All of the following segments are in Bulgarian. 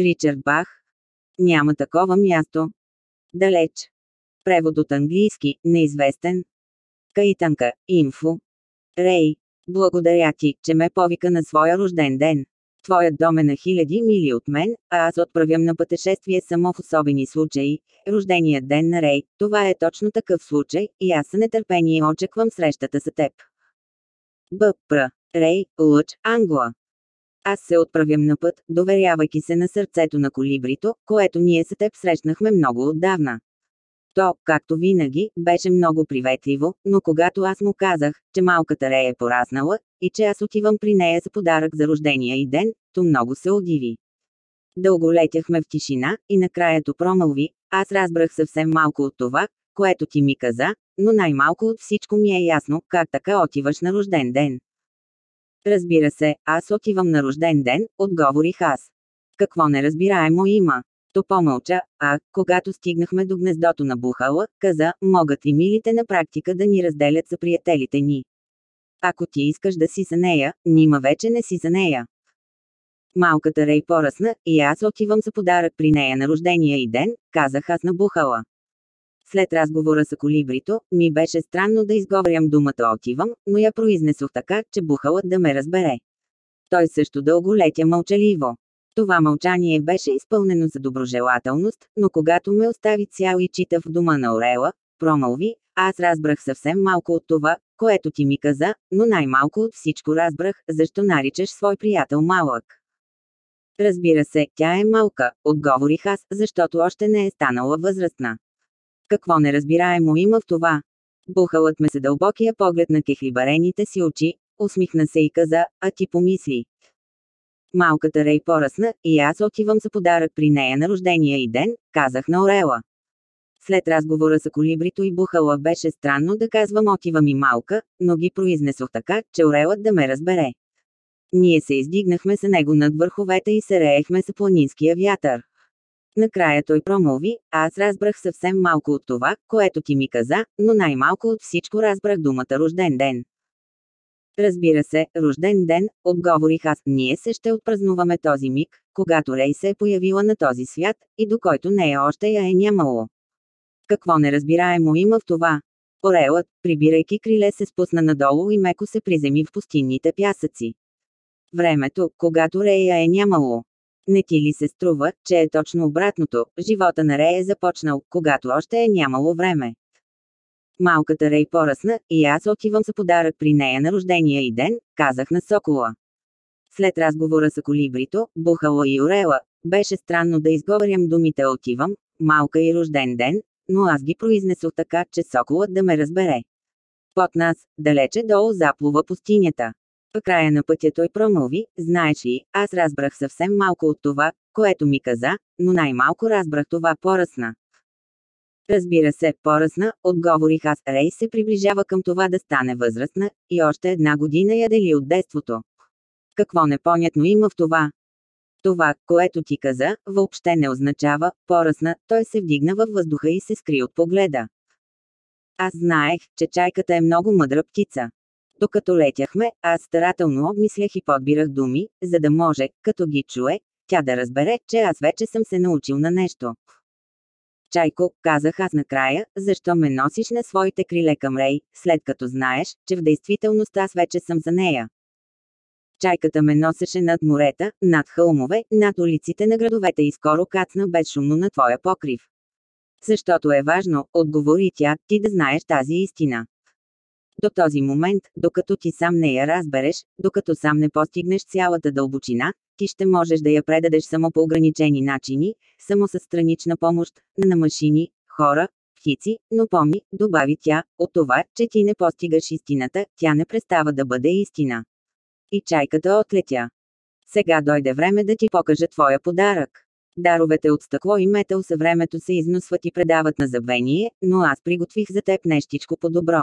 Ричард Бах. Няма такова място. Далеч. Превод от английски, неизвестен. Каитанка, инфо. Рей. Благодаря ти, че ме повика на своя рожден ден. Твоят дом е на хиляди мили от мен, а аз отправям на пътешествие само в особени случаи. Рожденият ден на Рей, това е точно такъв случай, и аз с нетърпение очаквам срещата с теб. Б. Пр. Рей, Лъч, Англа. Аз се отправям на път, доверявайки се на сърцето на колибрито, което ние с теб срещнахме много отдавна. То, както винаги, беше много приветливо, но когато аз му казах, че малката Рея е пораснала, и че аз отивам при нея за подарък за рождения и ден, то много се удиви. Дълго летяхме в тишина, и накрая то промълви, аз разбрах съвсем малко от това, което ти ми каза, но най-малко от всичко ми е ясно, как така отиваш на рожден ден. Разбира се, аз отивам на рожден ден, отговорих аз. Какво неразбираемо има? То помълча, а, когато стигнахме до гнездото на Бухала, каза, могат ли милите на практика да ни разделят за приятелите ни. Ако ти искаш да си за нея, нима вече не си за нея. Малката Рей поръсна, и аз отивам за подарък при нея на рождения и ден, казах аз на Бухала. След разговора с колибрито, ми беше странно да изговарям думата отивам, но я произнесох така, че Бухалът да ме разбере. Той също дълго летя мълчаливо. Това мълчание беше изпълнено за доброжелателност, но когато ме остави цял и чита в дома на Орела, промълви, аз разбрах съвсем малко от това, което ти ми каза, но най-малко от всичко разбрах, защо наричаш свой приятел малък. Разбира се, тя е малка, отговорих аз, защото още не е станала възрастна. Какво неразбираемо има в това? Бухалът ме се дълбокия поглед на кехлибарените си очи, усмихна се и каза, а ти помисли. Малката Рей поръсна, и аз отивам за подарък при нея на рождения и ден, казах на Орела. След разговора с колибрито и бухала беше странно да казвам отивам и малка, но ги произнесох така, че Орелът да ме разбере. Ние се издигнахме с него над върховете и се реехме с планинския вятър. Накрая той промълви, аз разбрах съвсем малко от това, което ти ми каза, но най-малко от всичко разбрах думата рожден ден. Разбира се, рожден ден, отговорих аз, ние се ще отпразнуваме този миг, когато Рей се е появила на този свят, и до който нея още я е нямало. Какво неразбираемо има в това? Орелът, прибирайки криле се спусна надолу и меко се приземи в пустинните пясъци. Времето, когато Рея е нямало. Не ти ли се струва, че е точно обратното, живота на Рей е започнал, когато още е нямало време. Малката Рей поръсна, и аз отивам за подарък при нея на рождения и ден, казах на Сокола. След разговора с колибрито, Бухала и Орела, беше странно да изговарям думите отивам, малка и рожден ден, но аз ги произнесох така, че Соколът да ме разбере. Под нас, далече долу заплува пустинята. В края на пътя той промълви, знаеш ли, аз разбрах съвсем малко от това, което ми каза, но най-малко разбрах това поръсна. Разбира се, поръсна, отговорих аз, Рей се приближава към това да стане възрастна, и още една година я дели от детството. Какво непонятно има в това? Това, което ти каза, въобще не означава, поръсна, той се вдигна във въздуха и се скри от погледа. Аз знаех, че чайката е много мъдра птица. Докато летяхме, аз старателно обмислях и подбирах думи, за да може, като ги чуе, тя да разбере, че аз вече съм се научил на нещо. Чайко, казах аз накрая, защо ме носиш на своите криле към Рей, след като знаеш, че в действителност аз вече съм за нея. Чайката ме носеше над морета, над хълмове, над улиците на градовете и скоро кацна безшумно на твоя покрив. Защото е важно, отговори тя, ти да знаеш тази истина. До този момент, докато ти сам не я разбереш, докато сам не постигнеш цялата дълбочина, ти ще можеш да я предадеш само по ограничени начини, само с странична помощ, на машини, хора, птици, но помни, добави тя, от това, че ти не постигаш истината, тя не престава да бъде истина. И чайката отлетя. Сега дойде време да ти покажа твоя подарък. Даровете от стъкло и метал със времето се износват и предават на забвение, но аз приготвих за теб нещичко по-добро.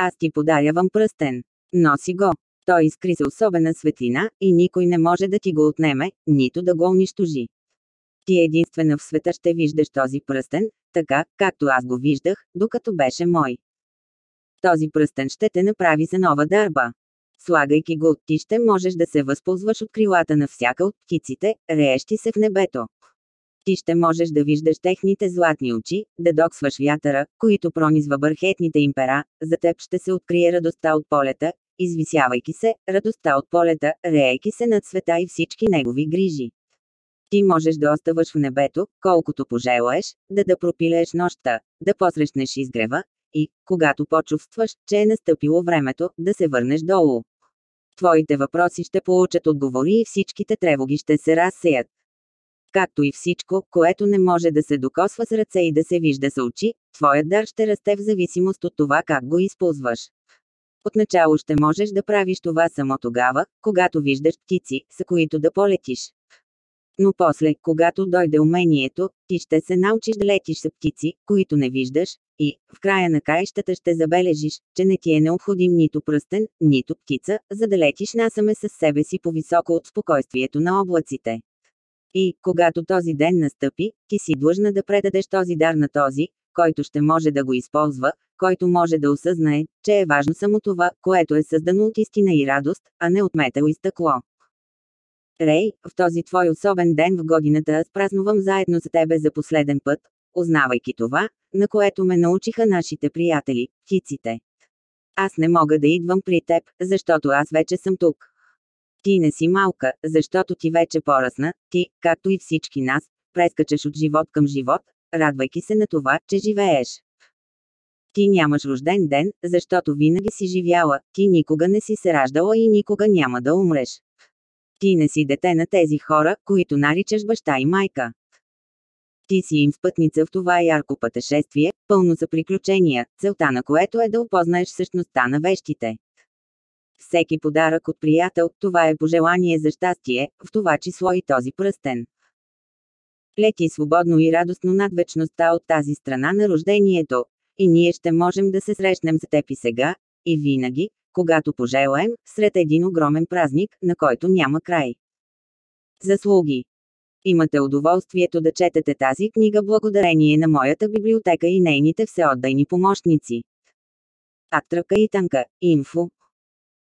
Аз ти подарявам пръстен. Носи го. Той изкри се особена светлина, и никой не може да ти го отнеме, нито да го унищожи. Ти единствена в света ще виждаш този пръстен, така, както аз го виждах, докато беше мой. Този пръстен ще те направи за нова дарба. Слагайки го, ти ще можеш да се възползваш от крилата на всяка от птиците, реещи се в небето. Ти ще можеш да виждаш техните златни очи, да доксваш вятъра, които пронизва бърхетните им пера, за теб ще се открие радостта от полета, извисявайки се, радостта от полета, реейки се над света и всички негови грижи. Ти можеш да оставаш в небето, колкото пожелаеш, да да пропилееш нощта, да посрещнеш изгрева, и, когато почувстваш, че е настъпило времето, да се върнеш долу. Твоите въпроси ще получат отговори и всичките тревоги ще се разсеят. Както и всичко, което не може да се докосва с ръце и да се вижда с очи, твоят дар ще расте в зависимост от това как го използваш. Отначало ще можеш да правиш това само тогава, когато виждаш птици, с които да полетиш. Но после, когато дойде умението, ти ще се научиш да летиш с птици, които не виждаш, и, в края на краищата ще забележиш, че не ти е необходим нито пръстен, нито птица, за да летиш насаме с себе си по-високо от спокойствието на облаците. И, когато този ден настъпи, ти си длъжна да предадеш този дар на този, който ще може да го използва, който може да осъзнае, че е важно само това, което е създано от истина и радост, а не от метал и стъкло. Рей, в този твой особен ден в годината аз празнувам заедно с тебе за последен път, узнавайки това, на което ме научиха нашите приятели, птиците. Аз не мога да идвам при теб, защото аз вече съм тук. Ти не си малка, защото ти вече порасна, ти, както и всички нас, прескачаш от живот към живот, радвайки се на това, че живееш. Ти нямаш рожден ден, защото винаги си живяла, ти никога не си се раждала и никога няма да умреш. Ти не си дете на тези хора, които наричаш баща и майка. Ти си им спътница в това ярко пътешествие, пълно за приключения, целта на което е да опознаеш същността на вещите. Всеки подарък от приятел, това е пожелание за щастие, в това число и този пръстен. Лети свободно и радостно над вечността от тази страна на рождението, и ние ще можем да се срещнем за теб и сега, и винаги, когато пожелаем, сред един огромен празник, на който няма край. Заслуги Имате удоволствието да четете тази книга благодарение на моята библиотека и нейните всеотдайни помощници. Актръка и танка, инфо.